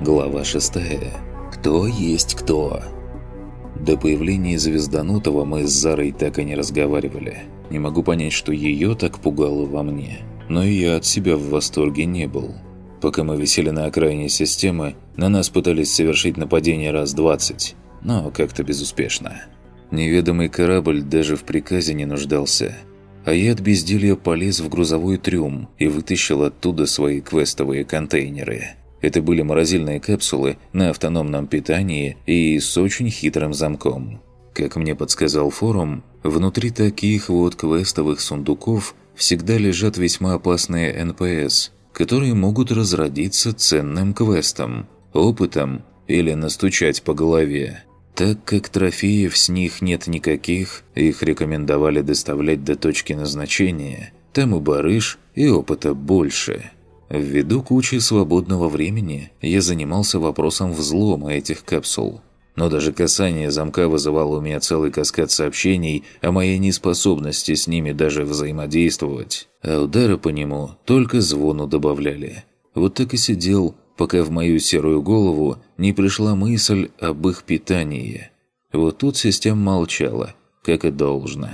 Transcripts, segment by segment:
Глава 6. Кто есть кто? До появления Звезданутого мы с Зарой так и не разговаривали. Не могу понять, что ее так пугало во мне. Но и я от себя в восторге не был. Пока мы висели на окраине системы, на нас пытались совершить нападение раз 20, но как-то безуспешно. Неведомый корабль даже в приказе не нуждался. А я от безделья полез в грузовой трюм и вытащил оттуда свои квестовые контейнеры. Это были морозильные капсулы на автономном питании и с очень хитрым замком. Как мне подсказал форум, внутри таких вот квестовых сундуков всегда лежат весьма опасные НПС, которые могут разродиться ценным квестом, опытом или настучать по голове. Так как трофеев с них нет никаких, их рекомендовали доставлять до точки назначения, там и барыш, и опыта больше – Ввиду кучи свободного времени я занимался вопросом взлома этих капсул. Но даже касание замка вызывало у меня целый каскад сообщений о моей неспособности с ними даже взаимодействовать. А удары по нему только звону добавляли. Вот так и сидел, пока в мою серую голову не пришла мысль об их питании. Вот тут система молчала, как и должно.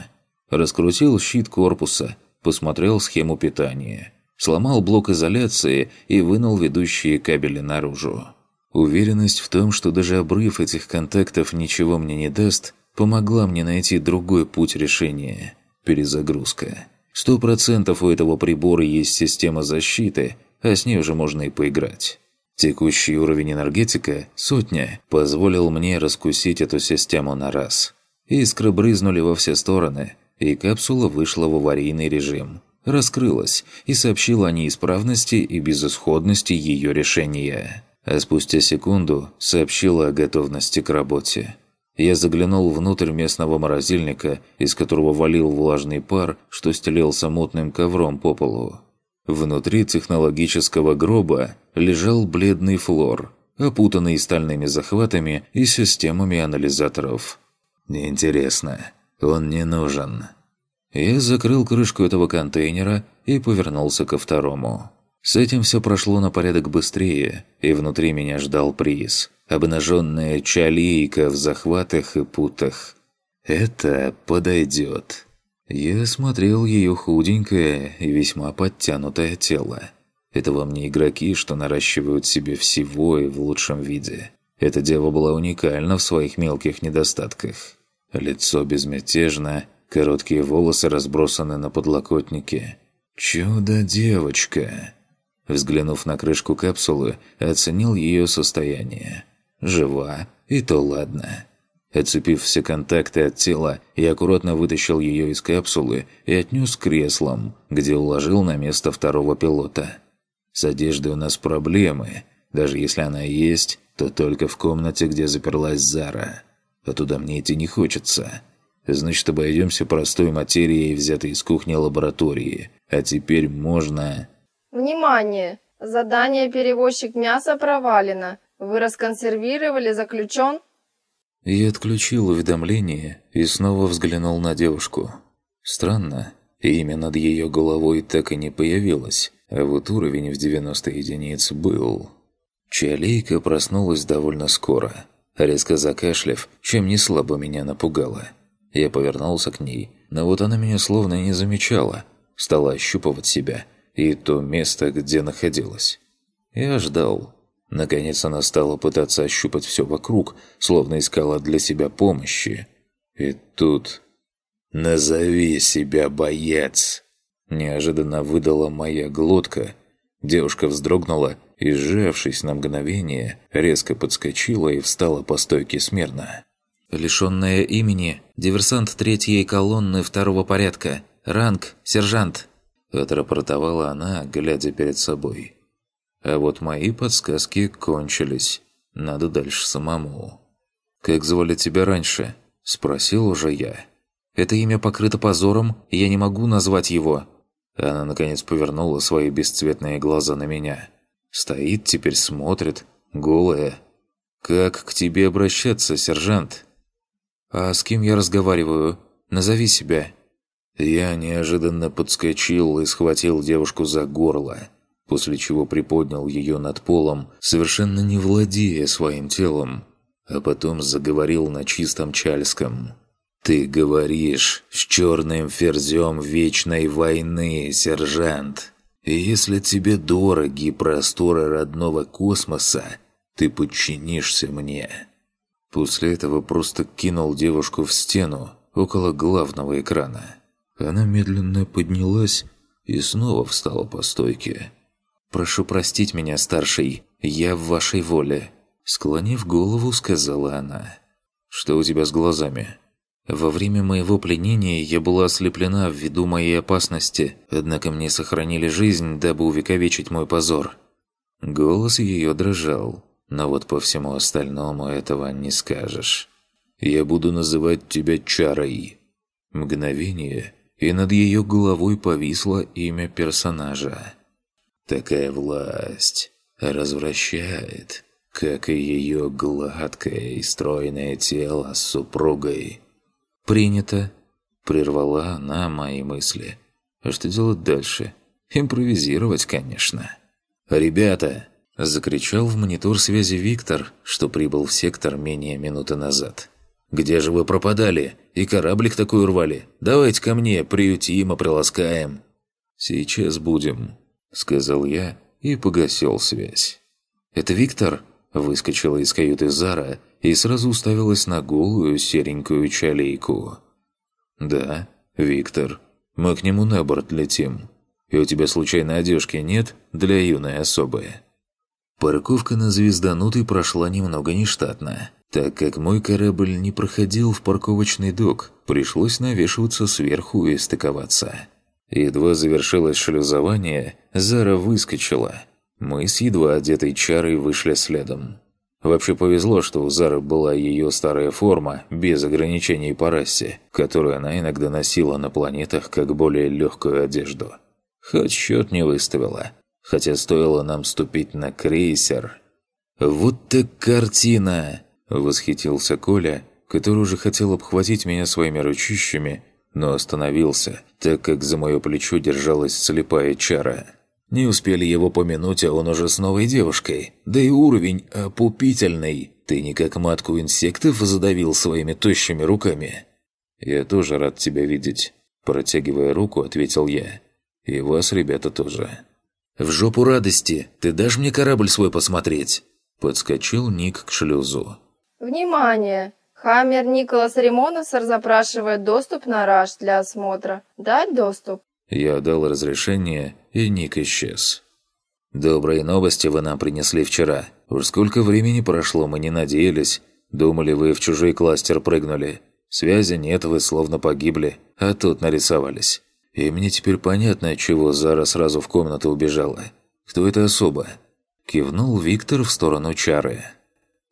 Раскрутил щит корпуса, посмотрел схему питания – сломал блок изоляции и вынул ведущие кабели наружу. Уверенность в том, что даже обрыв этих контактов ничего мне не даст, помогла мне найти другой путь решения – перезагрузка. Сто процентов у этого прибора есть система защиты, а с ней уже можно и поиграть. Текущий уровень энергетика, сотня, позволил мне раскусить эту систему на раз. Искры брызнули во все стороны, и капсула вышла в аварийный режим – раскрылась и сообщила о неисправности и безысходности ее решения. А спустя секунду сообщила о готовности к работе. Я заглянул внутрь местного морозильника, из которого валил влажный пар, что стелился мутным ковром по полу. Внутри технологического гроба лежал бледный флор, опутанный стальными захватами и системами анализаторов. «Интересно, он не нужен», я закрыл крышку этого контейнера и повернулся ко второму. С этим все прошло на порядок быстрее, и внутри меня ждал приз. Обнаженная чалейка в захватах и путах. Это подойдет. Я смотрел ее худенькое и весьма подтянутое тело. Это вам не игроки, что наращивают себе всего и в лучшем виде. Эта дева была уникальна в своих мелких недостатках. Лицо безмятежно, Короткие волосы разбросаны на подлокотнике. «Чудо-девочка!» Взглянув на крышку капсулы, оценил ее состояние. «Жива, и то ладно». Отцепив все контакты от тела, я аккуратно вытащил ее из капсулы и отнес к креслам, где уложил на место второго пилота. С одеждой у нас проблемы. Даже если она есть, то только в комнате, где заперлась Зара. А туда мне идти не хочется. Значит, обойдемся простой материей, взятой из кухни лаборатории. А теперь можно... Внимание! Задание «Перевозчик мяса» провалено. Вы расконсервировали заключен? Я отключил уведомление и снова взглянул на девушку. Странно, имя над ее головой так и не появилось, а вот уровень в 90 единиц был. Чалейка проснулась довольно скоро, резко закашляв, чем не слабо меня напугала. Я повернулся к ней, но вот она меня словно не замечала, стала ощупывать себя и то место, где находилась. Я ждал. Наконец она стала пытаться ощупать все вокруг, словно искала для себя помощи. И тут... «Назови себя, боец!» Неожиданно выдала моя глотка. Девушка вздрогнула и, сжавшись на мгновение, резко подскочила и встала по стойке смирно. Лишенная имени, диверсант третьей колонны второго порядка, ранг сержант. Отрапортовала она, глядя перед собой. А вот мои подсказки кончились. Надо дальше самому. «Как звали тебя раньше?» – спросил уже я. «Это имя покрыто позором, и я не могу назвать его». Она, наконец, повернула свои бесцветные глаза на меня. Стоит, теперь смотрит, голая. «Как к тебе обращаться, сержант?» «А с кем я разговариваю? Назови себя». Я неожиданно подскочил и схватил девушку за горло. после чего приподнял ее над полом, совершенно не владея своим телом, а потом заговорил на чистом чальском. «Ты говоришь с черным ферзем вечной войны, сержант. И если тебе дороги просторы родного космоса, ты подчинишься мне». После этого просто кинул девушку в стену около главного экрана. Она медленно поднялась и снова встала по стойке. «Прошу простить меня, старший, я в вашей воле», Склонив голову, сказала она. «Что у тебя с глазами?» Во время моего пленения я была ослеплена ввиду моей опасности, однако мне сохранили жизнь, дабы увековечить мой позор. Голос ее дрожал, но вот по всему остальному этого не скажешь. «Я буду называть тебя Чарой». Мгновение, и над ее головой повисло имя персонажа. «Такая власть развращает, как и ее гладкое и стройное тело с супругой». «Принято», – прервала она мои мысли. «А что делать дальше? Импровизировать, конечно». «Ребята!» – закричал в монитор связи Виктор, что прибыл в сектор менее минуты назад. «Где же вы пропадали? И кораблик такой урвали? Давайте ко мне, приютим и приласкаем». «Сейчас будем», – сказал я и погасил связь. «Это Виктор?» – выскочила из каюты Зара – и сразу уставилась на голую серенькую чалейку. «Да, Виктор, мы к нему на борт летим. И у тебя случайно одежки нет для юной особы?» Парковка на звезданутой прошла немного нештатно. Так как мой корабль не проходил в парковочный док, пришлось навешиваться сверху и стыковаться. Едва завершилось шлюзование, Зара выскочила. Мы с едва одетой чарой вышли следом. Вообще повезло, что у Зары была ее старая форма, без ограничений по расе, которую она иногда носила на планетах как более легкую одежду. Хоть счет не выставила, хотя стоило нам ступить на крейсер. «Вот так картина!» – восхитился Коля, который уже хотел обхватить меня своими ручищами, но остановился, так как за мое плечо держалась слепая чара. Не успели его помянуть, а он уже с новой девушкой. Да и уровень опупительный. Ты не как матку инсектов задавил своими тощими руками. «Я тоже рад тебя видеть», – протягивая руку, ответил я. «И вас, ребята, тоже». «В жопу радости! Ты дашь мне корабль свой посмотреть?» Подскочил Ник к шлюзу. «Внимание! Хаммер Николас Римоносер запрашивает доступ на Раш для осмотра. Дать доступ?» Я дал разрешение, и Ник исчез. «Добрые новости вы нам принесли вчера. Уж сколько времени прошло, мы не надеялись. Думали, вы в чужой кластер прыгнули. Связи нет, вы словно погибли, а тут нарисовались. И мне теперь понятно, чего Зара сразу в комнату убежала. Кто это особо?» Кивнул Виктор в сторону Чары.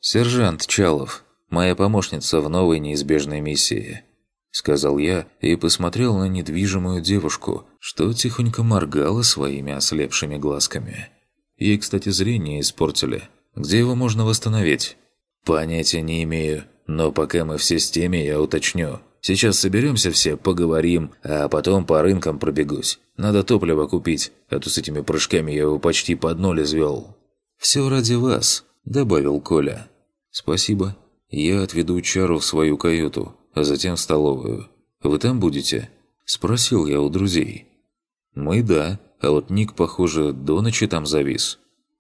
«Сержант Чалов, моя помощница в новой неизбежной миссии. – сказал я и посмотрел на недвижимую девушку, что тихонько моргала своими ослепшими глазками. Ей, кстати, зрение испортили. Где его можно восстановить? Понятия не имею, но пока мы в системе, я уточню. Сейчас соберемся все, поговорим, а потом по рынкам пробегусь. Надо топливо купить, а то с этими прыжками я его почти под ноль извел. «Все ради вас», – добавил Коля. «Спасибо. Я отведу Чару в свою каюту а затем в столовую. Вы там будете?» – спросил я у друзей. «Мы да, а вот Ник, похоже, до ночи там завис».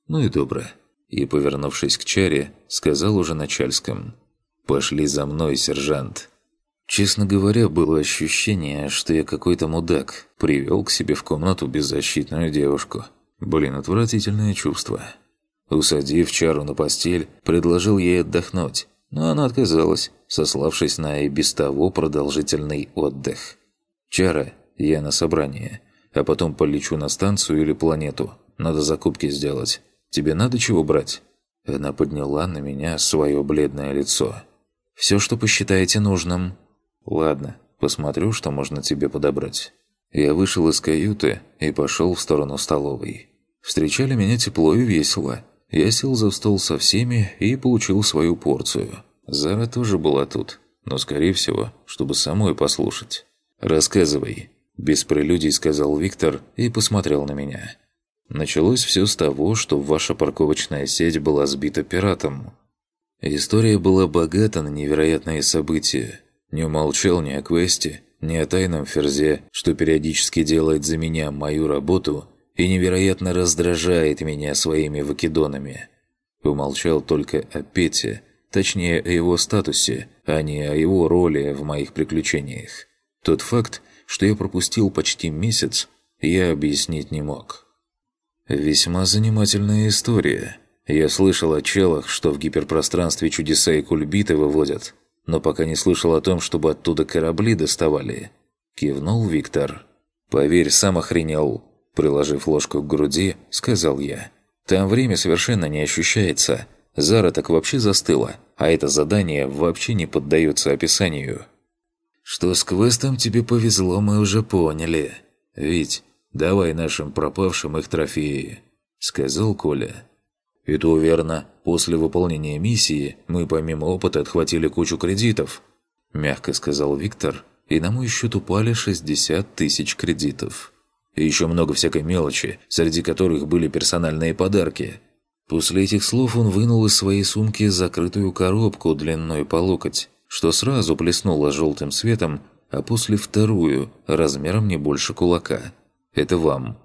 «Ну и добро». И, повернувшись к Чаре, сказал уже начальском. «Пошли за мной, сержант». Честно говоря, было ощущение, что я какой-то мудак привел к себе в комнату беззащитную девушку. Блин, отвратительное чувство. Усадив Чару на постель, предложил ей отдохнуть, но она отказалась, сославшись на и без того продолжительный отдых. «Чара, я на собрание, а потом полечу на станцию или планету. Надо закупки сделать. Тебе надо чего брать?» Она подняла на меня свое бледное лицо. «Все, что посчитаете нужным». «Ладно, посмотрю, что можно тебе подобрать». Я вышел из каюты и пошел в сторону столовой. Встречали меня тепло и весело. Я сел за стол со всеми и получил свою порцию – Зара тоже была тут, но, скорее всего, чтобы самой послушать. «Рассказывай», – без прелюдий сказал Виктор и посмотрел на меня. Началось все с того, что ваша парковочная сеть была сбита пиратом. История была богата на невероятные события. Не умолчал ни о квесте, ни о тайном ферзе, что периодически делает за меня мою работу и невероятно раздражает меня своими вакидонами. Умолчал только о Пете, точнее о его статусе, а не о его роли в моих приключениях. Тот факт, что я пропустил почти месяц, я объяснить не мог. Весьма занимательная история. Я слышал о челах, что в гиперпространстве чудеса и кульбиты выводят, но пока не слышал о том, чтобы оттуда корабли доставали. Кивнул Виктор. «Поверь, сам охренел», приложив ложку к груди, сказал я. «Там время совершенно не ощущается. Зара так вообще застыла, а это задание вообще не поддается описанию». «Что с квестом тебе повезло, мы уже поняли. Ведь давай нашим пропавшим их трофеи», — сказал Коля. «И то верно. После выполнения миссии мы помимо опыта отхватили кучу кредитов», – мягко сказал Виктор, и на мой счет упали 60 тысяч кредитов. И еще много всякой мелочи, среди которых были персональные подарки. После этих слов он вынул из своей сумки закрытую коробку длиной по локоть, что сразу плеснуло желтым светом, а после вторую, размером не больше кулака. «Это вам».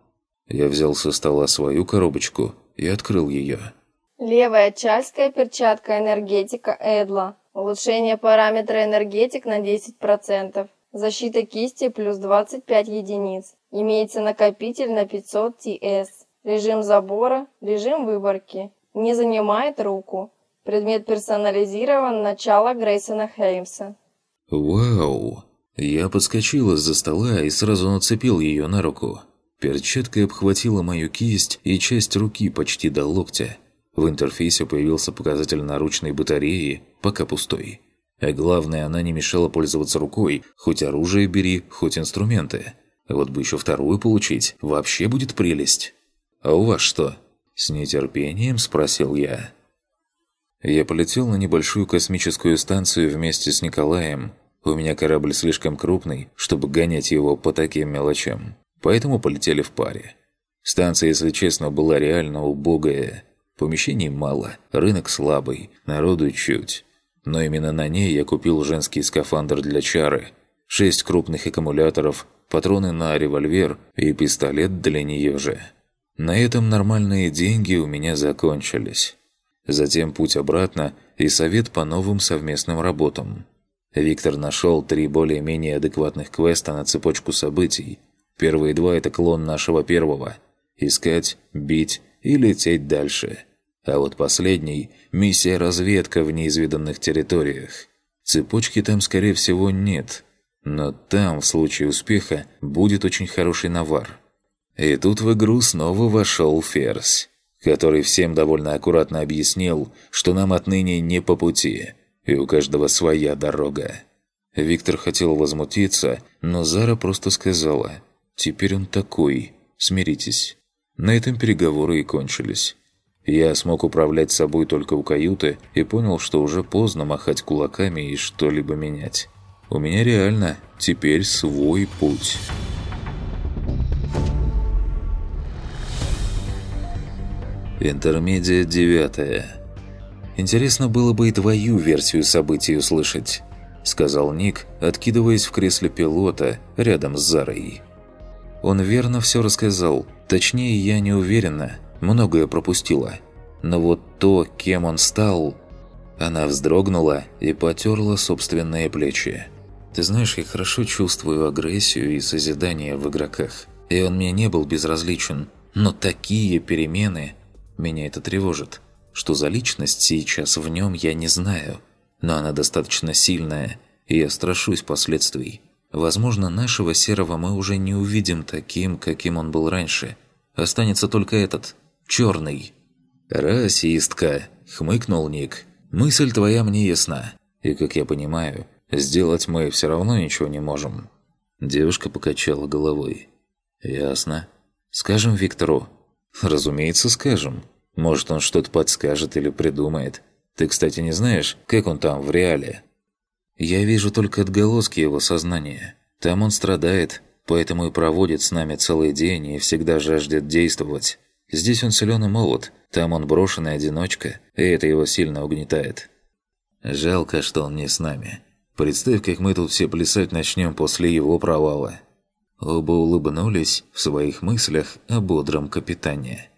Я взял со стола свою коробочку – и открыл ее. Левая чальская перчатка энергетика Эдла. Улучшение параметра энергетик на 10%. Защита кисти плюс 25 единиц. Имеется накопитель на 500 TS. Режим забора, режим выборки. Не занимает руку. Предмет персонализирован начало Грейсона Хеймса. Вау! Я подскочил из-за стола и сразу нацепил ее на руку. Перчатка обхватила мою кисть и часть руки почти до локтя. В интерфейсе появился показатель наручной батареи, пока пустой. А главное, она не мешала пользоваться рукой, хоть оружие бери, хоть инструменты. Вот бы еще вторую получить, вообще будет прелесть. «А у вас что?» С нетерпением спросил я. Я полетел на небольшую космическую станцию вместе с Николаем. У меня корабль слишком крупный, чтобы гонять его по таким мелочам поэтому полетели в паре. Станция, если честно, была реально убогая. Помещений мало, рынок слабый, народу чуть. Но именно на ней я купил женский скафандр для чары, шесть крупных аккумуляторов, патроны на револьвер и пистолет для нее же. На этом нормальные деньги у меня закончились. Затем путь обратно и совет по новым совместным работам. Виктор нашел три более-менее адекватных квеста на цепочку событий, Первые два – это клон нашего первого. Искать, бить и лететь дальше. А вот последний – миссия разведка в неизведанных территориях. Цепочки там, скорее всего, нет. Но там, в случае успеха, будет очень хороший навар. И тут в игру снова вошел Ферзь, который всем довольно аккуратно объяснил, что нам отныне не по пути, и у каждого своя дорога. Виктор хотел возмутиться, но Зара просто сказала – Теперь он такой. Смиритесь. На этом переговоры и кончились. Я смог управлять собой только у каюты и понял, что уже поздно махать кулаками и что-либо менять. У меня реально теперь свой путь. Интермедия девятая. Интересно было бы и твою версию событий услышать, сказал Ник, откидываясь в кресле пилота рядом с Зарой. Он верно все рассказал. Точнее, я не уверена. Многое пропустила. Но вот то, кем он стал... Она вздрогнула и потерла собственные плечи. «Ты знаешь, я хорошо чувствую агрессию и созидание в игроках. И он мне не был безразличен. Но такие перемены... Меня это тревожит. Что за личность сейчас в нем, я не знаю. Но она достаточно сильная, и я страшусь последствий. Возможно, нашего серого мы уже не увидим таким, каким он был раньше. Останется только этот, черный. «Расистка», — хмыкнул Ник. «Мысль твоя мне ясна. И, как я понимаю, сделать мы все равно ничего не можем». Девушка покачала головой. «Ясно. Скажем Виктору?» «Разумеется, скажем. Может, он что-то подскажет или придумает. Ты, кстати, не знаешь, как он там в реале?» Я вижу только отголоски его сознания. Там он страдает, поэтому и проводит с нами целый день и всегда жаждет действовать. Здесь он силен и молод, там он брошенный одиночка, и это его сильно угнетает. Жалко, что он не с нами. Представь, как мы тут все плясать начнем после его провала. Оба улыбнулись в своих мыслях о бодром капитане.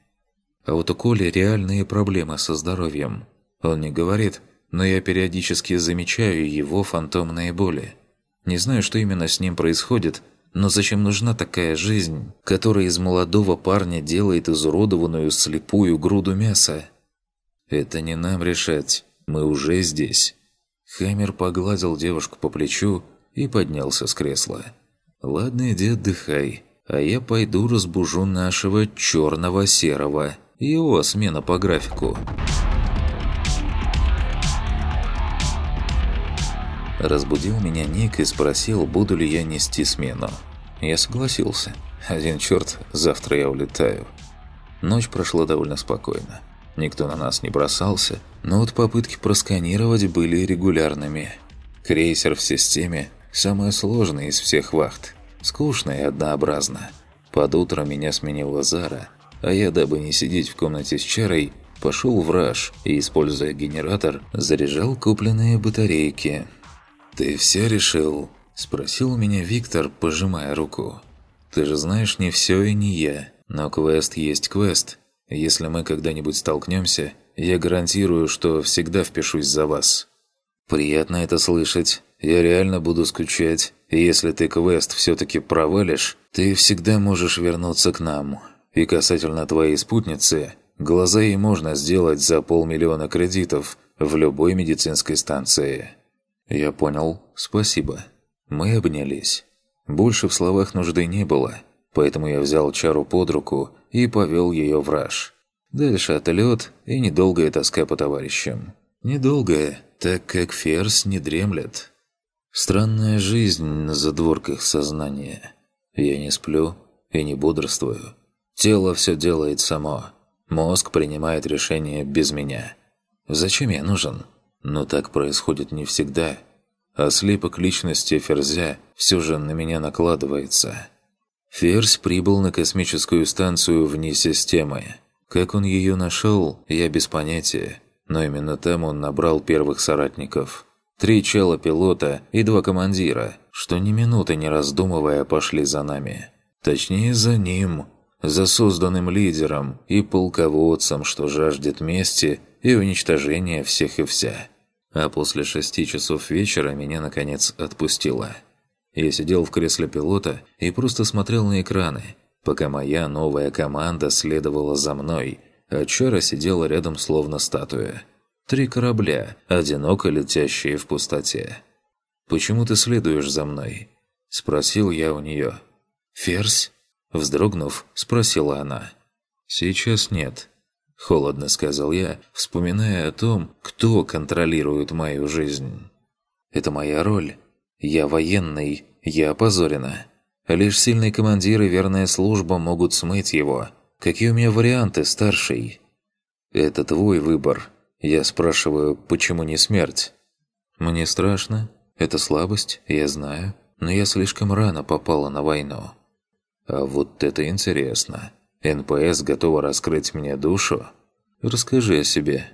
А вот у Коли реальные проблемы со здоровьем. Он не говорит, но я периодически замечаю его фантомные боли. Не знаю, что именно с ним происходит, но зачем нужна такая жизнь, которая из молодого парня делает изуродованную слепую груду мяса? Это не нам решать, мы уже здесь. Хаммер погладил девушку по плечу и поднялся с кресла. «Ладно, иди отдыхай, а я пойду разбужу нашего черного серого. Его смена по графику». Разбудил меня Ник и спросил, буду ли я нести смену. Я согласился. Один черт, завтра я улетаю. Ночь прошла довольно спокойно. Никто на нас не бросался, но вот попытки просканировать были регулярными. Крейсер в системе – самое сложное из всех вахт. Скучно и однообразно. Под утро меня сменила Зара, а я, дабы не сидеть в комнате с чарой, пошел в раж и, используя генератор, заряжал купленные батарейки – «Ты все решил?» – спросил меня Виктор, пожимая руку. «Ты же знаешь, не все и не я, но квест есть квест. Если мы когда-нибудь столкнемся, я гарантирую, что всегда впишусь за вас». «Приятно это слышать. Я реально буду скучать. И если ты квест все-таки провалишь, ты всегда можешь вернуться к нам. И касательно твоей спутницы, глаза ей можно сделать за полмиллиона кредитов в любой медицинской станции». «Я понял. Спасибо». Мы обнялись. Больше в словах нужды не было, поэтому я взял Чару под руку и повел ее в раж. Дальше отлет и недолгая тоска по товарищам. Недолгая, так как Ферзь не дремлет. Странная жизнь на задворках сознания. Я не сплю и не бодрствую. Тело все делает само. Мозг принимает решения без меня. Зачем я нужен? Но так происходит не всегда. А слепок личности Ферзя все же на меня накладывается. Ферзь прибыл на космическую станцию вне системы. Как он ее нашел, я без понятия. Но именно там он набрал первых соратников. Три чела пилота и два командира, что ни минуты не раздумывая пошли за нами. Точнее, за ним, за созданным лидером и полководцем, что жаждет мести и уничтожение всех и вся. А после шести часов вечера меня, наконец, отпустило. Я сидел в кресле пилота и просто смотрел на экраны, пока моя новая команда следовала за мной, а Чара сидела рядом словно статуя. Три корабля, одиноко летящие в пустоте. «Почему ты следуешь за мной?» – спросил я у нее. «Ферзь?» – вздрогнув, спросила она. «Сейчас нет. Холодно сказал я, вспоминая о том, кто контролирует мою жизнь. Это моя роль. Я военный, я опозорена. Лишь сильный командир и верная служба могут смыть его. Какие у меня варианты, старший? Это твой выбор. Я спрашиваю, почему не смерть? Мне страшно. Это слабость, я знаю. Но я слишком рано попала на войну. А вот это интересно. НПС готова раскрыть мне душу? Расскажи о себе.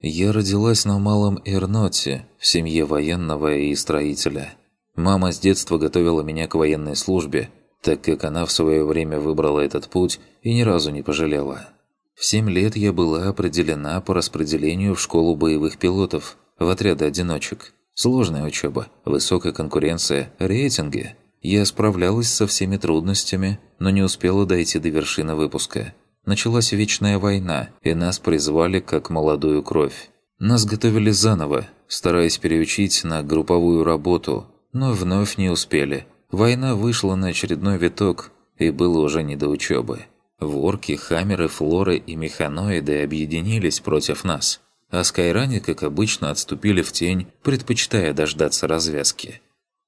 Я родилась на Малом Эрноте, в семье военного и строителя. Мама с детства готовила меня к военной службе, так как она в свое время выбрала этот путь и ни разу не пожалела. В семь лет я была определена по распределению в школу боевых пилотов, в отряды одиночек. Сложная учеба, высокая конкуренция, рейтинги – я справлялась со всеми трудностями, но не успела дойти до вершины выпуска. Началась Вечная война, и нас призвали как молодую кровь. Нас готовили заново, стараясь переучить на групповую работу, но вновь не успели. Война вышла на очередной виток, и было уже не до учебы. Ворки, хаммеры, флоры и механоиды объединились против нас, а скайране, как обычно, отступили в тень, предпочитая дождаться развязки.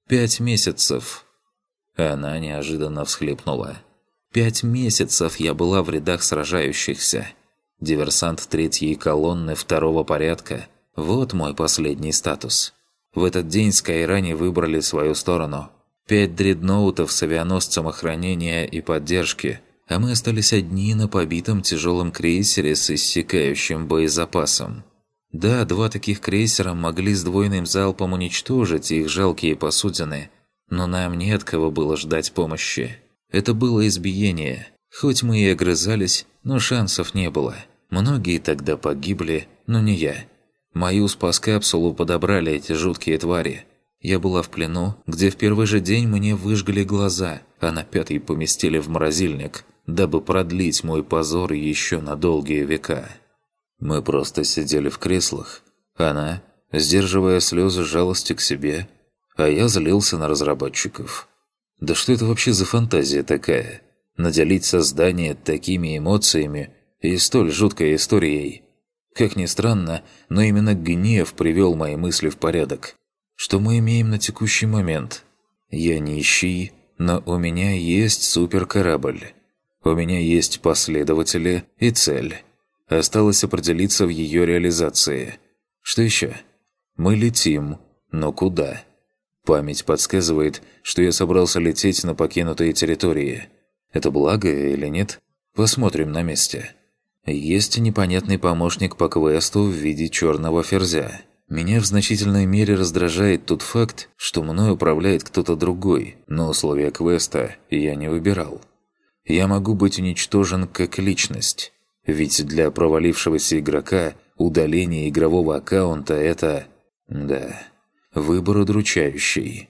Пять месяцев она неожиданно всхлипнула. «Пять месяцев я была в рядах сражающихся. Диверсант третьей колонны второго порядка. Вот мой последний статус. В этот день Скайрани выбрали свою сторону. Пять дредноутов с авианосцем охранения и поддержки, а мы остались одни на побитом тяжелом крейсере с иссякающим боезапасом. Да, два таких крейсера могли с двойным залпом уничтожить их жалкие посудины, но нам не от кого было ждать помощи. Это было избиение. Хоть мы и огрызались, но шансов не было. Многие тогда погибли, но не я. Мою спас-капсулу подобрали эти жуткие твари. Я была в плену, где в первый же день мне выжгли глаза, а на пятый поместили в морозильник, дабы продлить мой позор еще на долгие века. Мы просто сидели в креслах. Она, сдерживая слезы жалости к себе, а я злился на разработчиков. Да что это вообще за фантазия такая? Наделить создание такими эмоциями и столь жуткой историей. Как ни странно, но именно гнев привел мои мысли в порядок. Что мы имеем на текущий момент? Я нищий, но у меня есть суперкорабль. У меня есть последователи и цель. Осталось определиться в ее реализации. Что еще? Мы летим, но куда? Память подсказывает, что я собрался лететь на покинутые территории. Это благо или нет? Посмотрим на месте. Есть непонятный помощник по квесту в виде черного ферзя. Меня в значительной мере раздражает тот факт, что мной управляет кто-то другой, но условия квеста я не выбирал. Я могу быть уничтожен как личность, ведь для провалившегося игрока удаление игрового аккаунта – это... да... Выбор удручающий.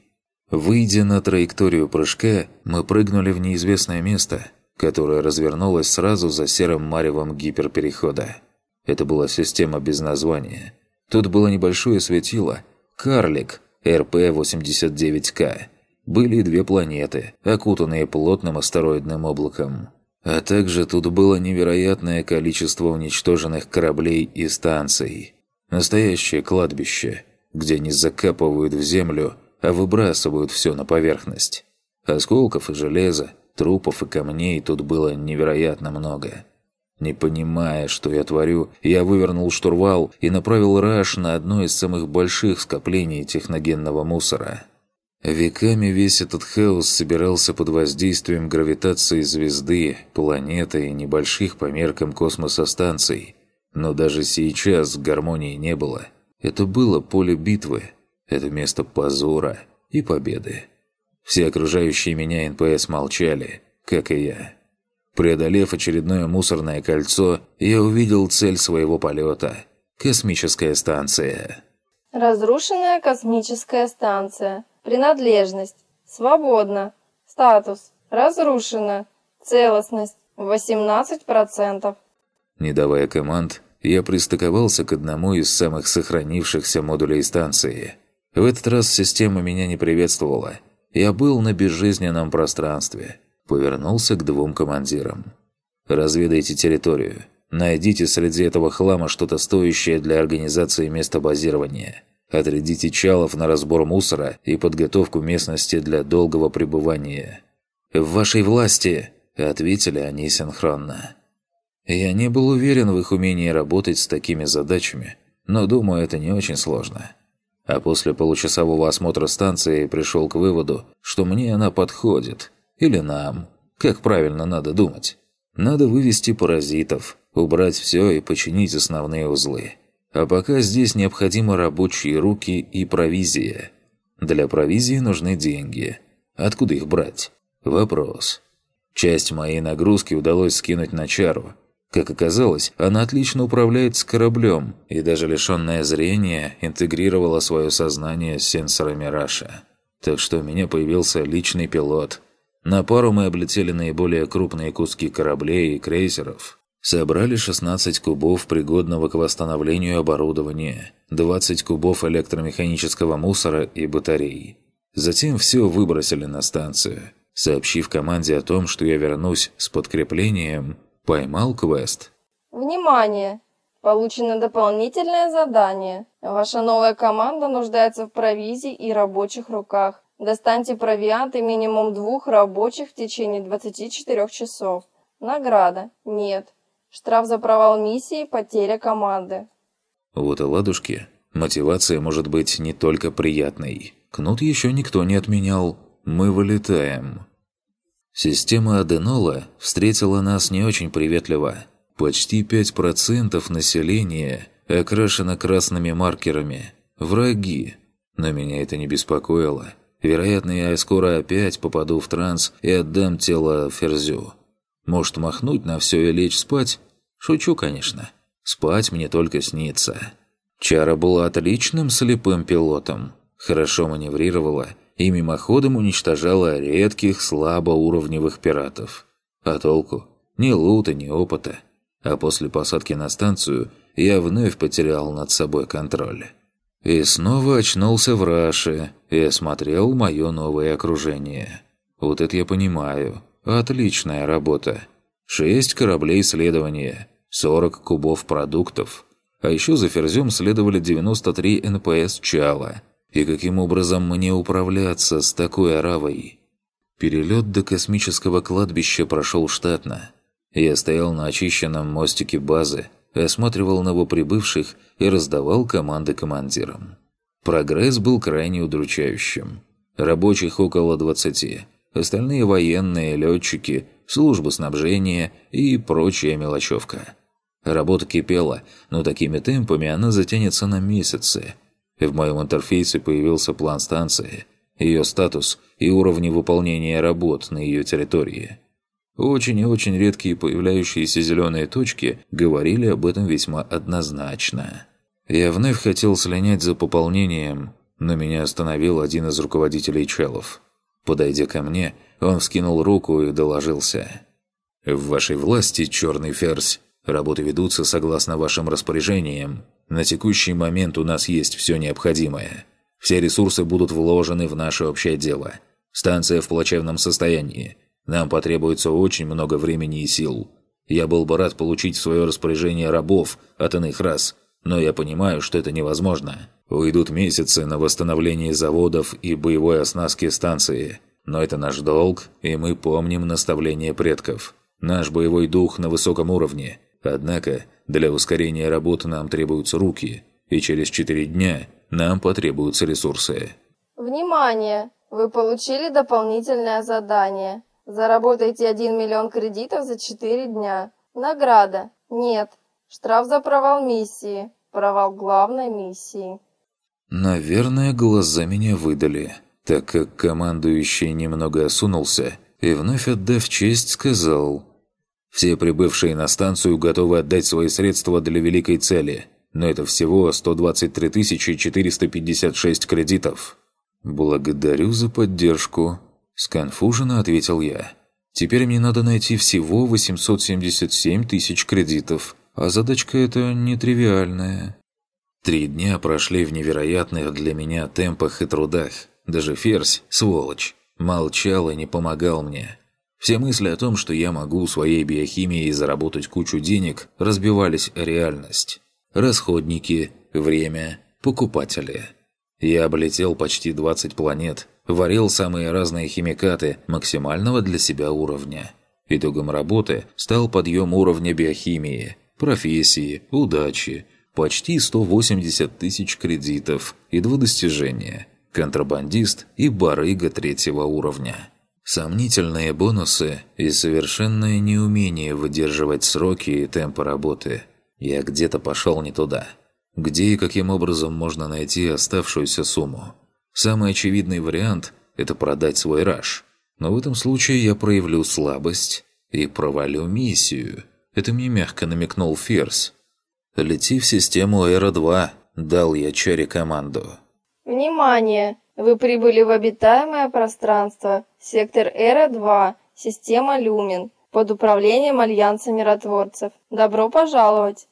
Выйдя на траекторию прыжка, мы прыгнули в неизвестное место, которое развернулось сразу за серым маревом гиперперехода. Это была система без названия. Тут было небольшое светило – карлик РП-89К. Были две планеты, окутанные плотным астероидным облаком. А также тут было невероятное количество уничтоженных кораблей и станций. Настоящее кладбище – где не закапывают в землю, а выбрасывают все на поверхность. Осколков и железа, трупов и камней тут было невероятно много. Не понимая, что я творю, я вывернул штурвал и направил раш на одно из самых больших скоплений техногенного мусора. Веками весь этот хаос собирался под воздействием гравитации звезды, планеты и небольших по меркам космоса станций. Но даже сейчас гармонии не было – это было поле битвы, это место позора и победы. Все окружающие меня НПС молчали, как и я. Преодолев очередное мусорное кольцо, я увидел цель своего полета – космическая станция. Разрушенная космическая станция. Принадлежность. Свободно. Статус. Разрушена. Целостность. 18%. Не давая команд, я пристыковался к одному из самых сохранившихся модулей станции. В этот раз система меня не приветствовала. Я был на безжизненном пространстве. Повернулся к двум командирам. «Разведайте территорию. Найдите среди этого хлама что-то стоящее для организации места базирования. Отрядите чалов на разбор мусора и подготовку местности для долгого пребывания». «В вашей власти!» – ответили они синхронно. Я не был уверен в их умении работать с такими задачами, но думаю, это не очень сложно. А после получасового осмотра станции пришел к выводу, что мне она подходит. Или нам. Как правильно надо думать? Надо вывести паразитов, убрать все и починить основные узлы. А пока здесь необходимы рабочие руки и провизия. Для провизии нужны деньги. Откуда их брать? Вопрос. Часть моей нагрузки удалось скинуть на чару – как оказалось, она отлично управляет с кораблем, и даже лишенное зрения интегрировала свое сознание с сенсорами Раша. Так что у меня появился личный пилот. На пару мы облетели наиболее крупные куски кораблей и крейсеров. Собрали 16 кубов пригодного к восстановлению оборудования, 20 кубов электромеханического мусора и батарей. Затем все выбросили на станцию. Сообщив команде о том, что я вернусь с подкреплением, Поймал квест. Внимание! Получено дополнительное задание. Ваша новая команда нуждается в провизии и рабочих руках. Достаньте провианты минимум двух рабочих в течение 24 часов. Награда. Нет. Штраф за провал миссии, потеря команды. Вот и ладушки. Мотивация может быть не только приятной. Кнут еще никто не отменял. Мы вылетаем. Система Аденола встретила нас не очень приветливо. Почти 5% населения окрашено красными маркерами. Враги. Но меня это не беспокоило. Вероятно, я скоро опять попаду в транс и отдам тело Ферзю. Может, махнуть на все и лечь спать? Шучу, конечно. Спать мне только снится. Чара была отличным слепым пилотом. Хорошо маневрировала и мимоходом уничтожала редких слабоуровневых пиратов. А толку? Ни лута, ни опыта. А после посадки на станцию я вновь потерял над собой контроль. И снова очнулся в Раше и осмотрел мое новое окружение. Вот это я понимаю. Отличная работа. Шесть кораблей исследования, 40 кубов продуктов. А еще за Ферзем следовали 93 НПС Чала. И каким образом мне управляться с такой оравой? Перелет до космического кладбища прошел штатно. Я стоял на очищенном мостике базы, осматривал новоприбывших и раздавал команды командирам. Прогресс был крайне удручающим. Рабочих около 20, остальные военные, летчики, служба снабжения и прочая мелочевка. Работа кипела, но такими темпами она затянется на месяцы. В моем интерфейсе появился план станции, ее статус и уровни выполнения работ на ее территории – очень и очень редкие появляющиеся зеленые точки говорили об этом весьма однозначно. Я вновь хотел слинять за пополнением, но меня остановил один из руководителей челов. Подойдя ко мне, он вскинул руку и доложился. «В вашей власти, черный ферзь, работы ведутся согласно вашим распоряжениям. На текущий момент у нас есть все необходимое. Все ресурсы будут вложены в наше общее дело. Станция в плачевном состоянии. Нам потребуется очень много времени и сил. Я был бы рад получить в свое распоряжение рабов от иных рас, но я понимаю, что это невозможно. Уйдут месяцы на восстановление заводов и боевой оснастки станции. Но это наш долг, и мы помним наставления предков. Наш боевой дух на высоком уровне. Однако, для ускорения работы нам требуются руки, и через четыре дня нам потребуются ресурсы. Внимание! Вы получили дополнительное задание. Заработайте 1 миллион кредитов за 4 дня. Награда. Нет. Штраф за провал миссии. Провал главной миссии. Наверное, глаза меня выдали, так как командующий немного осунулся и вновь отдав честь сказал «Все прибывшие на станцию готовы отдать свои средства для великой цели, но это всего 123 456 кредитов». «Благодарю за поддержку», Сконфуженно ответил я. «Теперь мне надо найти всего 877 тысяч кредитов, а задачка эта нетривиальная». Три дня прошли в невероятных для меня темпах и трудах. Даже Ферзь, сволочь, молчал и не помогал мне. Все мысли о том, что я могу своей биохимией заработать кучу денег, разбивались реальность. Расходники, время, покупатели. Я облетел почти 20 планет, варил самые разные химикаты максимального для себя уровня. Итогом работы стал подъем уровня биохимии, профессии, удачи, почти 180 тысяч кредитов и два достижения – контрабандист и барыга третьего уровня. Сомнительные бонусы и совершенное неумение выдерживать сроки и темпы работы. Я где-то пошел не туда. Где и каким образом можно найти оставшуюся сумму? Самый очевидный вариант – это продать свой раш. Но в этом случае я проявлю слабость и провалю миссию. Это мне мягко намекнул Ферс. «Лети в систему Эра-2», – дал я Чаре команду. «Внимание! Вы прибыли в обитаемое пространство. Сектор Эра-2, система Люмин, под управлением Альянса Миротворцев. Добро пожаловать!»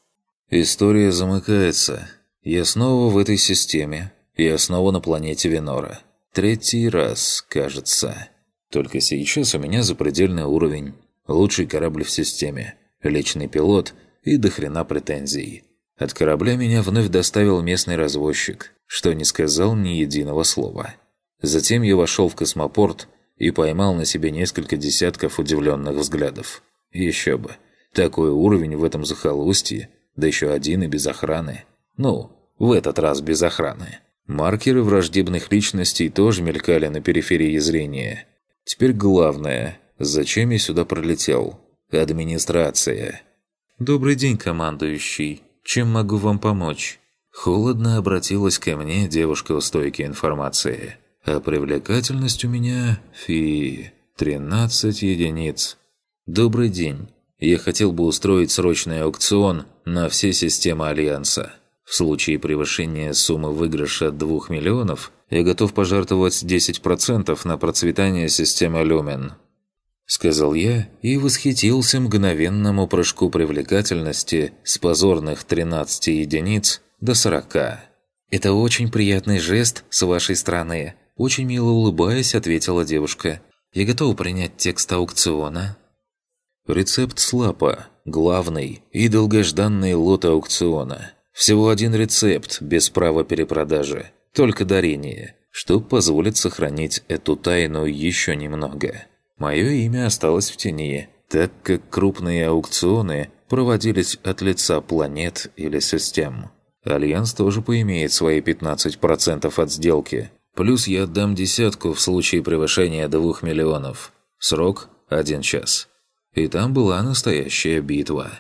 История замыкается. Я снова в этой системе, я снова на планете Венора. Третий раз, кажется. Только сейчас у меня запредельный уровень. Лучший корабль в системе. Личный пилот и до хрена претензий. От корабля меня вновь доставил местный развозчик, что не сказал ни единого слова. Затем я вошел в космопорт и поймал на себе несколько десятков удивленных взглядов. Еще бы. Такой уровень в этом захолустье, да еще один и без охраны. Ну, в этот раз без охраны. Маркеры враждебных личностей тоже мелькали на периферии зрения. Теперь главное зачем я сюда пролетел. Администрация. «Добрый день, командующий. Чем могу вам помочь?» Холодно обратилась ко мне девушка у стойки информации. А привлекательность у меня... Фи... 13 единиц. «Добрый день. Я хотел бы устроить срочный аукцион на все системы Альянса. В случае превышения суммы выигрыша 2 миллионов я готов пожертвовать 10% на процветание системы Люмен». Сказал я и восхитился мгновенному прыжку привлекательности с позорных 13 единиц до 40. «Это очень приятный жест с вашей стороны», – очень мило улыбаясь, ответила девушка. «Я готова принять текст аукциона». Рецепт слапа – главный и долгожданный лот аукциона. Всего один рецепт, без права перепродажи, только дарение, что позволит сохранить эту тайну еще немного. Мое имя осталось в тени, так как крупные аукционы проводились от лица планет или систем. Альянс тоже поимеет свои 15% от сделки. Плюс я отдам десятку в случае превышения двух миллионов. Срок – один час. И там была настоящая битва.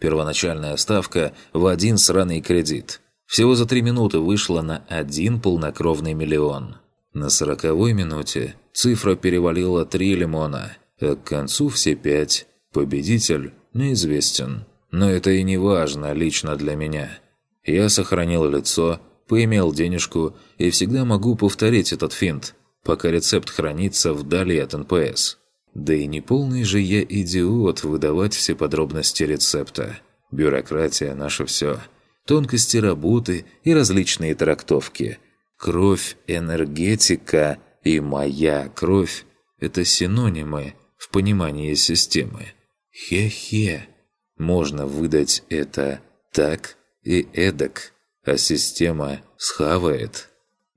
Первоначальная ставка в один сраный кредит. Всего за три минуты вышла на один полнокровный миллион. На сороковой минуте цифра перевалила три лимона, а к концу все пять. Победитель неизвестен. Но это и не важно лично для меня. Я сохранил лицо, поимел денежку и всегда могу повторить этот финт, пока рецепт хранится вдали от НПС. Да и не полный же я идиот выдавать все подробности рецепта. Бюрократия – наше все. Тонкости работы и различные трактовки. Кровь, энергетика и моя кровь – это синонимы в понимании системы. Хе-хе. Можно выдать это так и эдак, а система схавает.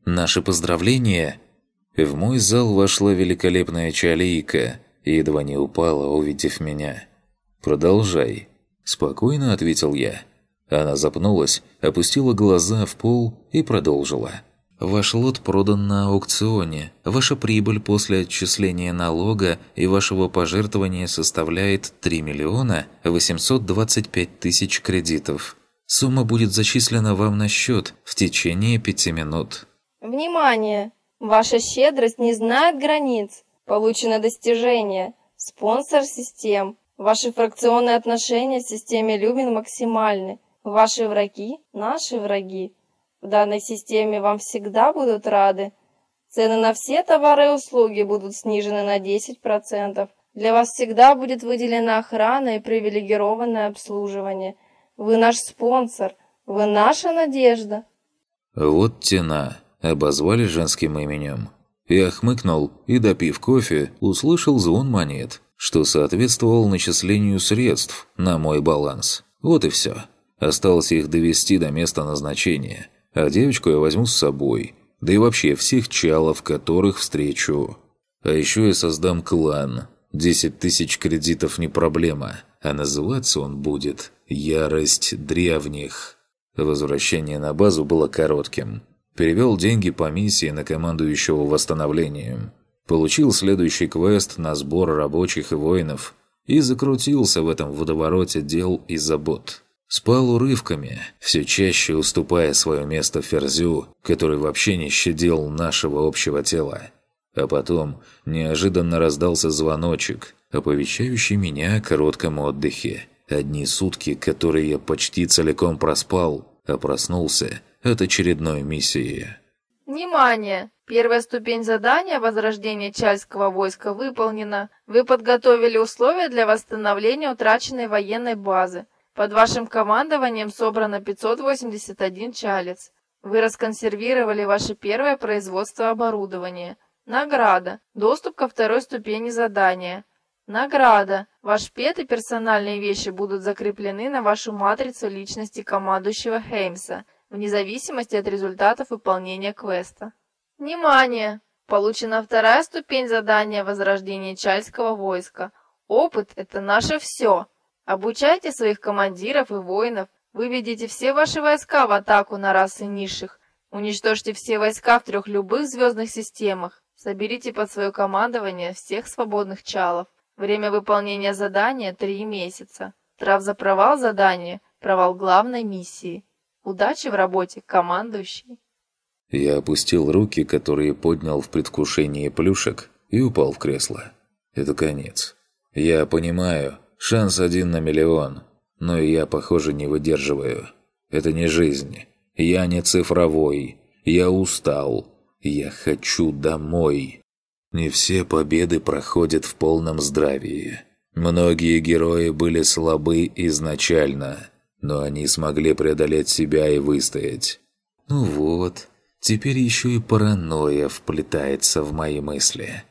Наши поздравления. В мой зал вошла великолепная чалийка – едва не упала, увидев меня. «Продолжай», – спокойно ответил я. Она запнулась, опустила глаза в пол и продолжила. «Ваш лот продан на аукционе. Ваша прибыль после отчисления налога и вашего пожертвования составляет 3 миллиона 825 тысяч кредитов. Сумма будет зачислена вам на счет в течение пяти минут». «Внимание! Ваша щедрость не знает границ. Получено достижение. Спонсор систем. Ваши фракционные отношения в системе Люмин максимальны. Ваши враги – наши враги. В данной системе вам всегда будут рады. Цены на все товары и услуги будут снижены на 10%. Для вас всегда будет выделена охрана и привилегированное обслуживание. Вы наш спонсор. Вы наша надежда. Вот тена. Обозвали женским именем. Я хмыкнул и, допив кофе, услышал звон монет, что соответствовал начислению средств на мой баланс. Вот и все. Осталось их довести до места назначения, а девочку я возьму с собой, да и вообще всех чалов, которых встречу. А еще я создам клан. Десять тысяч кредитов не проблема, а называться он будет «Ярость древних». Возвращение на базу было коротким – Перевел деньги по миссии на командующего восстановлением. Получил следующий квест на сбор рабочих и воинов. И закрутился в этом водовороте дел и забот. Спал урывками, все чаще уступая свое место Ферзю, который вообще не щадил нашего общего тела. А потом неожиданно раздался звоночек, оповещающий меня о коротком отдыхе. Одни сутки, которые я почти целиком проспал, а проснулся от очередной миссии. Внимание! Первая ступень задания возрождения Чальского войска выполнена. Вы подготовили условия для восстановления утраченной военной базы. Под вашим командованием собрано 581 чалец. Вы расконсервировали ваше первое производство оборудования. Награда. Доступ ко второй ступени задания. Награда. Ваш пет и персональные вещи будут закреплены на вашу матрицу личности командующего Хеймса – вне зависимости от результатов выполнения квеста. Внимание! Получена вторая ступень задания возрождения Чальского войска. Опыт – это наше все. Обучайте своих командиров и воинов, выведите все ваши войска в атаку на расы низших, уничтожьте все войска в трех любых звездных системах, соберите под свое командование всех свободных чалов. Время выполнения задания – три месяца. Трав за провал задания – провал главной миссии. Удачи в работе, командующий. Я опустил руки, которые поднял в предвкушении плюшек, и упал в кресло. Это конец. Я понимаю, шанс один на миллион, но я, похоже, не выдерживаю. Это не жизнь. Я не цифровой. Я устал. Я хочу домой. Не все победы проходят в полном здравии. Многие герои были слабы изначально, но они смогли преодолеть себя и выстоять. Ну вот, теперь еще и паранойя вплетается в мои мысли.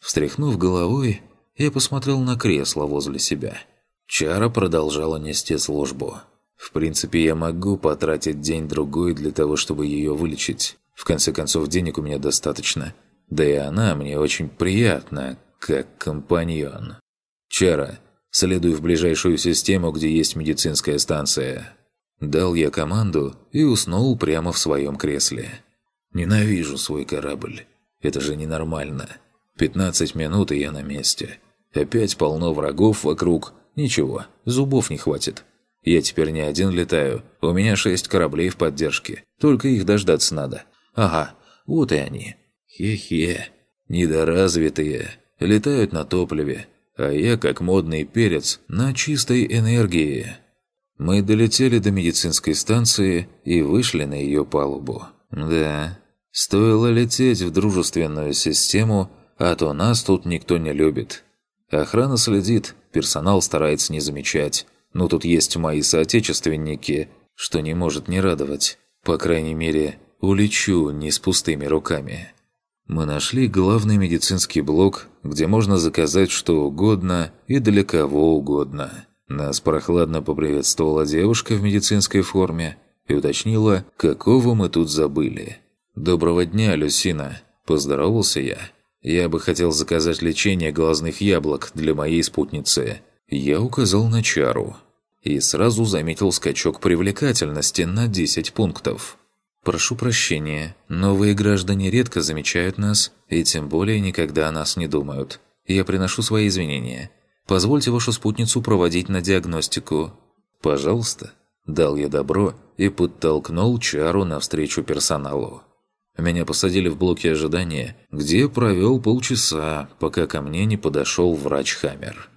Встряхнув головой, я посмотрел на кресло возле себя. Чара продолжала нести службу. В принципе, я могу потратить день-другой для того, чтобы ее вылечить. В конце концов, денег у меня достаточно. Да и она мне очень приятна, как компаньон. Чара, следуй в ближайшую систему, где есть медицинская станция. Дал я команду и уснул прямо в своем кресле. Ненавижу свой корабль. Это же ненормально. 15 минут и я на месте. Опять полно врагов вокруг. Ничего, зубов не хватит. Я теперь не один летаю. У меня шесть кораблей в поддержке. Только их дождаться надо. Ага, вот и они. Хе-хе. Недоразвитые. Летают на топливе. А я, как модный перец, на чистой энергии. Мы долетели до медицинской станции и вышли на ее палубу. Да, стоило лететь в дружественную систему, а то нас тут никто не любит. Охрана следит, персонал старается не замечать. Но тут есть мои соотечественники, что не может не радовать. По крайней мере, улечу не с пустыми руками. Мы нашли главный медицинский блок, где можно заказать что угодно и для кого угодно. Нас прохладно поприветствовала девушка в медицинской форме и уточнила, какого мы тут забыли. «Доброго дня, Люсина!» – поздоровался я. «Я бы хотел заказать лечение глазных яблок для моей спутницы». Я указал на чару и сразу заметил скачок привлекательности на 10 пунктов. «Прошу прощения, новые граждане редко замечают нас, и тем более никогда о нас не думают. Я приношу свои извинения. Позвольте вашу спутницу проводить на диагностику». «Пожалуйста». Дал я добро и подтолкнул чару навстречу персоналу. Меня посадили в блоке ожидания, где провел полчаса, пока ко мне не подошел врач Хаммер.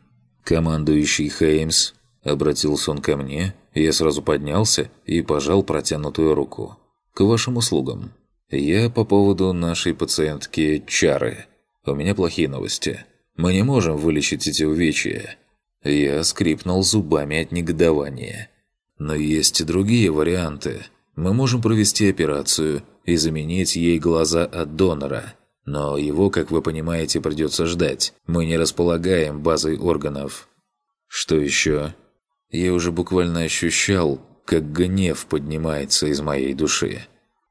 «Командующий Хеймс», — обратился он ко мне, я сразу поднялся и пожал протянутую руку. «К вашим услугам. Я по поводу нашей пациентки Чары. У меня плохие новости. Мы не можем вылечить эти увечья». Я скрипнул зубами от негодования. «Но есть и другие варианты. Мы можем провести операцию и заменить ей глаза от донора». Но его, как вы понимаете, придется ждать. Мы не располагаем базой органов. Что еще? Я уже буквально ощущал, как гнев поднимается из моей души.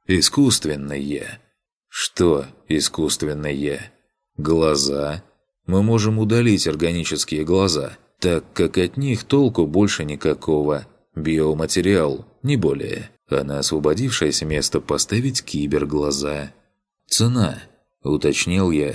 Искусственное. Что искусственное? Глаза? Мы можем удалить органические глаза, так как от них толку больше никакого. Биоматериал, не более. А на освободившееся место поставить киберглаза. Цена – Уточнил я.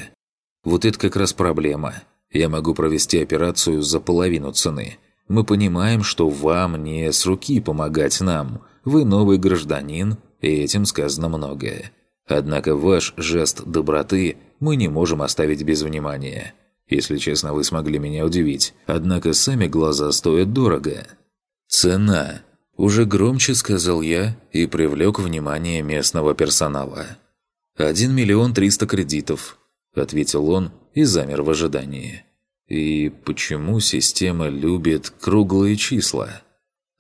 Вот это как раз проблема. Я могу провести операцию за половину цены. Мы понимаем, что вам не с руки помогать нам. Вы новый гражданин, и этим сказано многое. Однако ваш жест доброты мы не можем оставить без внимания. Если честно, вы смогли меня удивить. Однако сами глаза стоят дорого. Цена. Уже громче сказал я и привлек внимание местного персонала. «Один миллион триста кредитов», – ответил он и замер в ожидании. «И почему система любит круглые числа?»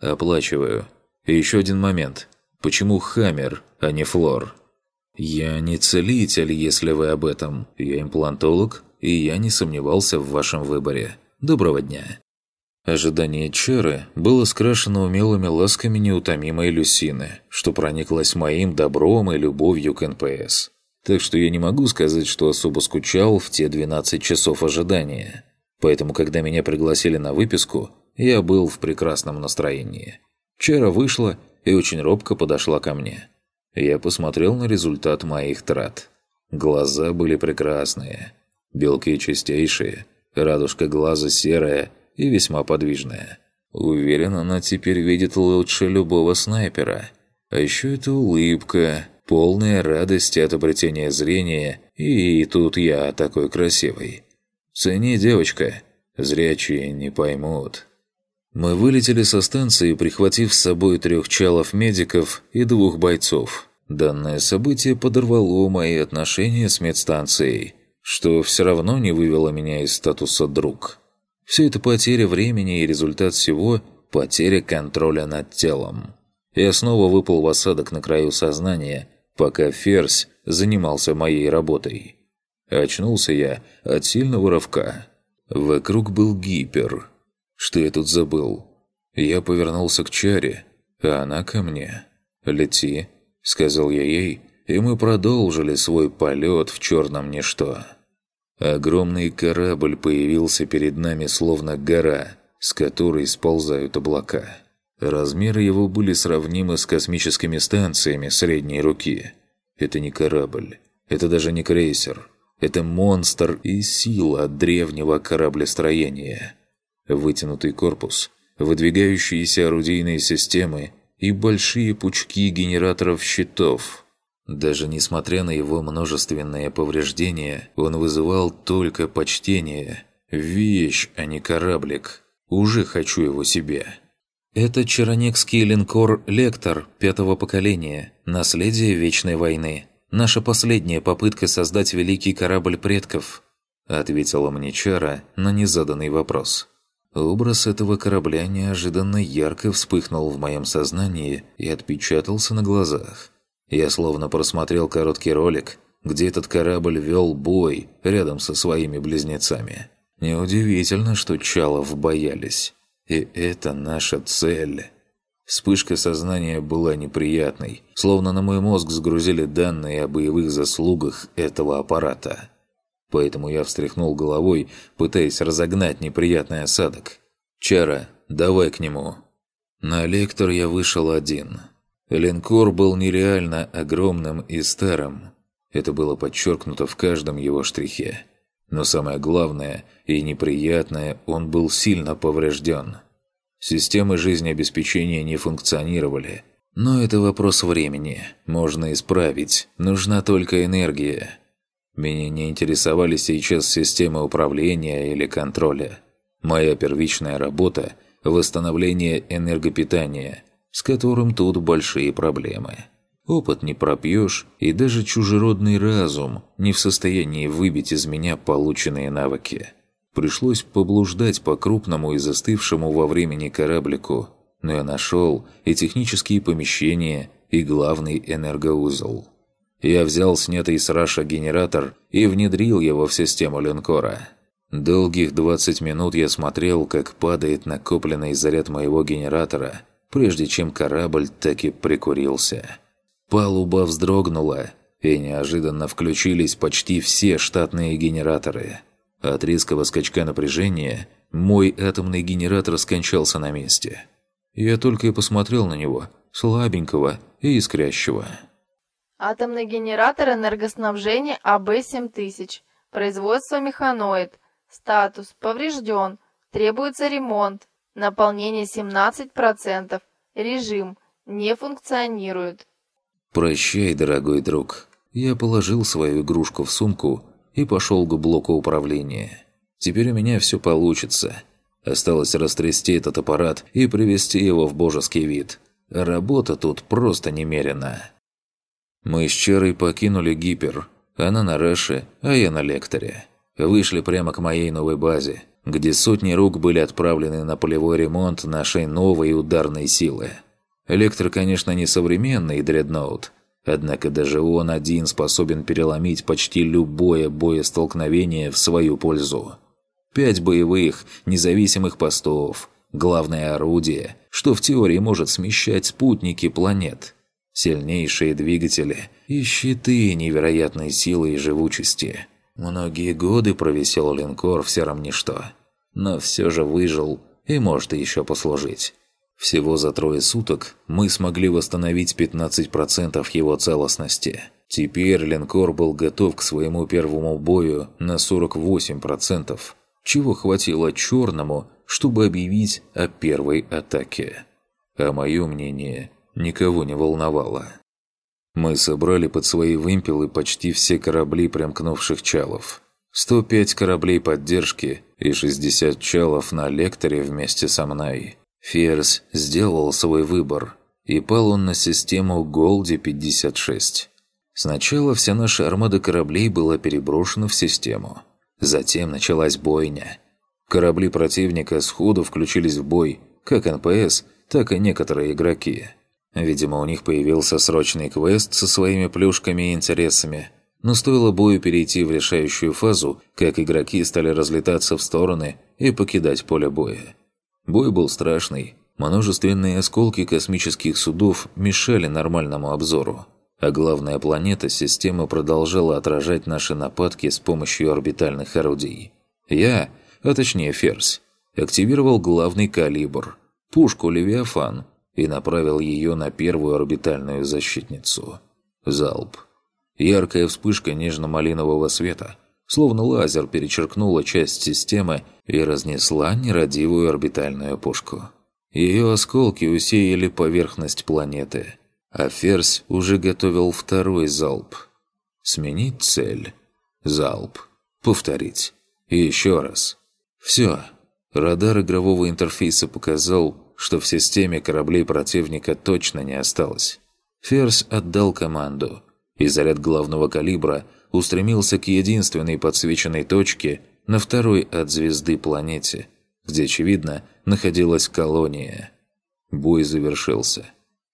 «Оплачиваю. И еще один момент. Почему Хаммер, а не Флор?» «Я не целитель, если вы об этом. Я имплантолог, и я не сомневался в вашем выборе. Доброго дня!» Ожидание Чары было скрашено умелыми ласками неутомимой Люсины, что прониклась моим добром и любовью к НПС. Так что я не могу сказать, что особо скучал в те 12 часов ожидания. Поэтому, когда меня пригласили на выписку, я был в прекрасном настроении. Чара вышла и очень робко подошла ко мне. Я посмотрел на результат моих трат. Глаза были прекрасные, белки чистейшие – Радужка глаза серая и весьма подвижная. Уверен, она теперь видит лучше любого снайпера. А еще это улыбка, полная радости от обретения зрения, и тут я такой красивый. Цени, девочка, зрячие не поймут. Мы вылетели со станции, прихватив с собой трех чалов-медиков и двух бойцов. Данное событие подорвало мои отношения с медстанцией, что все равно не вывело меня из статуса «друг». Все это потеря времени и результат всего – потеря контроля над телом. Я снова выпал в осадок на краю сознания, пока Ферзь занимался моей работой. Очнулся я от сильного рывка. Вокруг был гипер. Что я тут забыл? Я повернулся к Чаре, а она ко мне. «Лети», — сказал я ей, и мы продолжили свой полет в черном ничто. Огромный корабль появился перед нами словно гора, с которой сползают облака. Размеры его были сравнимы с космическими станциями средней руки. Это не корабль, это даже не крейсер. Это монстр и сила древнего кораблестроения. Вытянутый корпус, выдвигающиеся орудийные системы и большие пучки генераторов щитов – даже несмотря на его множественные повреждения, он вызывал только почтение. Вещь, а не кораблик. Уже хочу его себе. Это чаронекский линкор «Лектор» пятого поколения, наследие Вечной войны. Наша последняя попытка создать великий корабль предков, ответила мне Чара на незаданный вопрос. Образ этого корабля неожиданно ярко вспыхнул в моем сознании и отпечатался на глазах. Я словно просмотрел короткий ролик, где этот корабль вел бой рядом со своими близнецами. Неудивительно, что Чалов боялись. И это наша цель. Вспышка сознания была неприятной, словно на мой мозг сгрузили данные о боевых заслугах этого аппарата. Поэтому я встряхнул головой, пытаясь разогнать неприятный осадок. «Чара, давай к нему». На лектор я вышел один – Линкор был нереально огромным и старым. Это было подчеркнуто в каждом его штрихе. Но самое главное и неприятное, он был сильно поврежден. Системы жизнеобеспечения не функционировали. Но это вопрос времени. Можно исправить. Нужна только энергия. Меня не интересовали сейчас системы управления или контроля. Моя первичная работа – восстановление энергопитания – с которым тут большие проблемы. Опыт не пропьешь, и даже чужеродный разум не в состоянии выбить из меня полученные навыки. Пришлось поблуждать по крупному и застывшему во времени кораблику, но я нашел и технические помещения, и главный энергоузел. Я взял снятый с Раша генератор и внедрил его в систему линкора. Долгих 20 минут я смотрел, как падает накопленный заряд моего генератора – прежде чем корабль таки прикурился. Палуба вздрогнула, и неожиданно включились почти все штатные генераторы. От резкого скачка напряжения мой атомный генератор скончался на месте. Я только и посмотрел на него, слабенького и искрящего. Атомный генератор энергоснабжения АБ-7000. Производство механоид. Статус поврежден. Требуется ремонт. Наполнение 17%. Режим не функционирует. Прощай, дорогой друг. Я положил свою игрушку в сумку и пошел к блоку управления. Теперь у меня все получится. Осталось растрясти этот аппарат и привести его в божеский вид. Работа тут просто немерена. Мы с Черой покинули гипер. Она на Рэше, а я на Лекторе. Вышли прямо к моей новой базе – где сотни рук были отправлены на полевой ремонт нашей новой ударной силы. Электро, конечно, не современный дредноут, однако даже он один способен переломить почти любое боестолкновение в свою пользу. Пять боевых, независимых постов, главное орудие, что в теории может смещать спутники планет, сильнейшие двигатели и щиты невероятной силы и живучести – Многие годы провисел линкор в сером ничто, но все же выжил и может еще послужить. Всего за трое суток мы смогли восстановить 15% его целостности. Теперь линкор был готов к своему первому бою на 48%. чего хватило черному, чтобы объявить о первой атаке. А мое мнение никого не волновало. Мы собрали под свои вымпелы почти все корабли примкнувших чалов. 105 кораблей поддержки и 60 чалов на лекторе вместе со мной. Ферзь сделал свой выбор, и пал он на систему Голди-56. Сначала вся наша армада кораблей была переброшена в систему. Затем началась бойня. Корабли противника сходу включились в бой, как НПС, так и некоторые игроки. Видимо, у них появился срочный квест со своими плюшками и интересами. Но стоило бою перейти в решающую фазу, как игроки стали разлетаться в стороны и покидать поле боя. Бой был страшный. Множественные осколки космических судов мешали нормальному обзору. А главная планета системы продолжала отражать наши нападки с помощью орбитальных орудий. Я, а точнее Ферзь, активировал главный калибр, пушку «Левиафан», и направил ее на первую орбитальную защитницу. Залп. Яркая вспышка нежно-малинового света, словно лазер, перечеркнула часть системы и разнесла нерадивую орбитальную пушку. Ее осколки усеяли поверхность планеты, а Ферзь уже готовил второй залп. Сменить цель. Залп. Повторить. И еще раз. Все. Радар игрового интерфейса показал, что в системе кораблей противника точно не осталось. Ферзь отдал команду, и заряд главного калибра устремился к единственной подсвеченной точке на второй от звезды планете, где, очевидно, находилась колония. Бой завершился.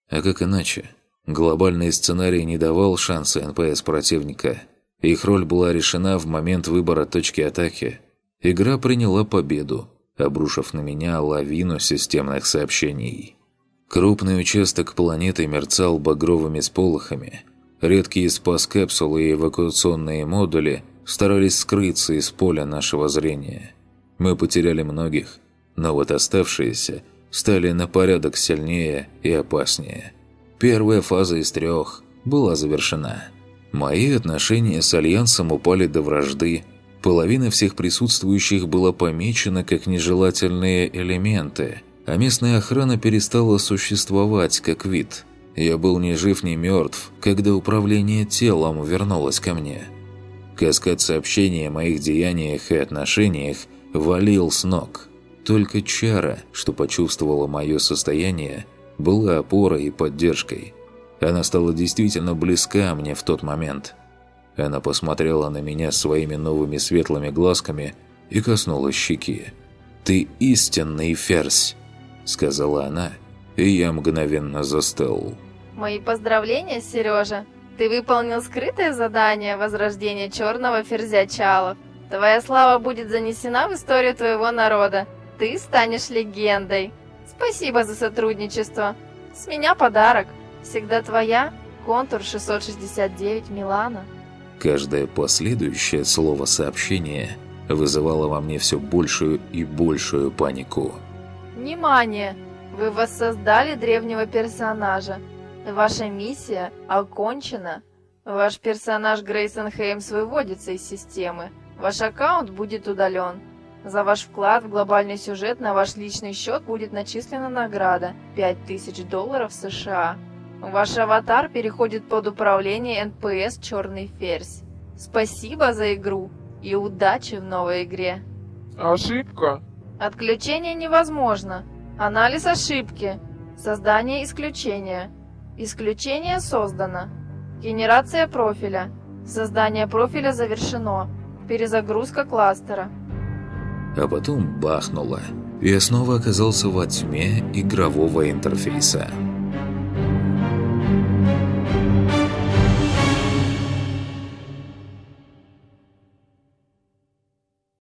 А как иначе? Глобальный сценарий не давал шанса НПС противника. Их роль была решена в момент выбора точки атаки. Игра приняла победу, обрушив на меня лавину системных сообщений. Крупный участок планеты мерцал багровыми сполохами. Редкие спас-капсулы и эвакуационные модули старались скрыться из поля нашего зрения. Мы потеряли многих, но вот оставшиеся стали на порядок сильнее и опаснее. Первая фаза из трех была завершена. Мои отношения с Альянсом упали до вражды – Половина всех присутствующих была помечена как нежелательные элементы, а местная охрана перестала существовать как вид. Я был ни жив, ни мертв, когда управление телом вернулось ко мне. Каскад сообщений о моих деяниях и отношениях валил с ног. Только Чара, что почувствовала мое состояние, была опорой и поддержкой. Она стала действительно близка мне в тот момент – она посмотрела на меня своими новыми светлыми глазками и коснулась щеки. «Ты истинный ферзь!» – сказала она, и я мгновенно застыл. «Мои поздравления, Сережа! Ты выполнил скрытое задание возрождения черного ферзя Чалов. Твоя слава будет занесена в историю твоего народа. Ты станешь легендой. Спасибо за сотрудничество. С меня подарок. Всегда твоя, контур 669 Милана». Каждое последующее слово сообщения вызывало во мне все большую и большую панику. Внимание! Вы воссоздали древнего персонажа. Ваша миссия окончена. Ваш персонаж Грейсон Хеймс выводится из системы. Ваш аккаунт будет удален. За ваш вклад в глобальный сюжет на ваш личный счет будет начислена награда 5000 долларов США. Ваш аватар переходит под управление НПС «Черный ферзь». Спасибо за игру и удачи в новой игре. Ошибка. Отключение невозможно. Анализ ошибки. Создание исключения. Исключение создано. Генерация профиля. Создание профиля завершено. Перезагрузка кластера. А потом бахнуло. Я снова оказался во тьме игрового интерфейса.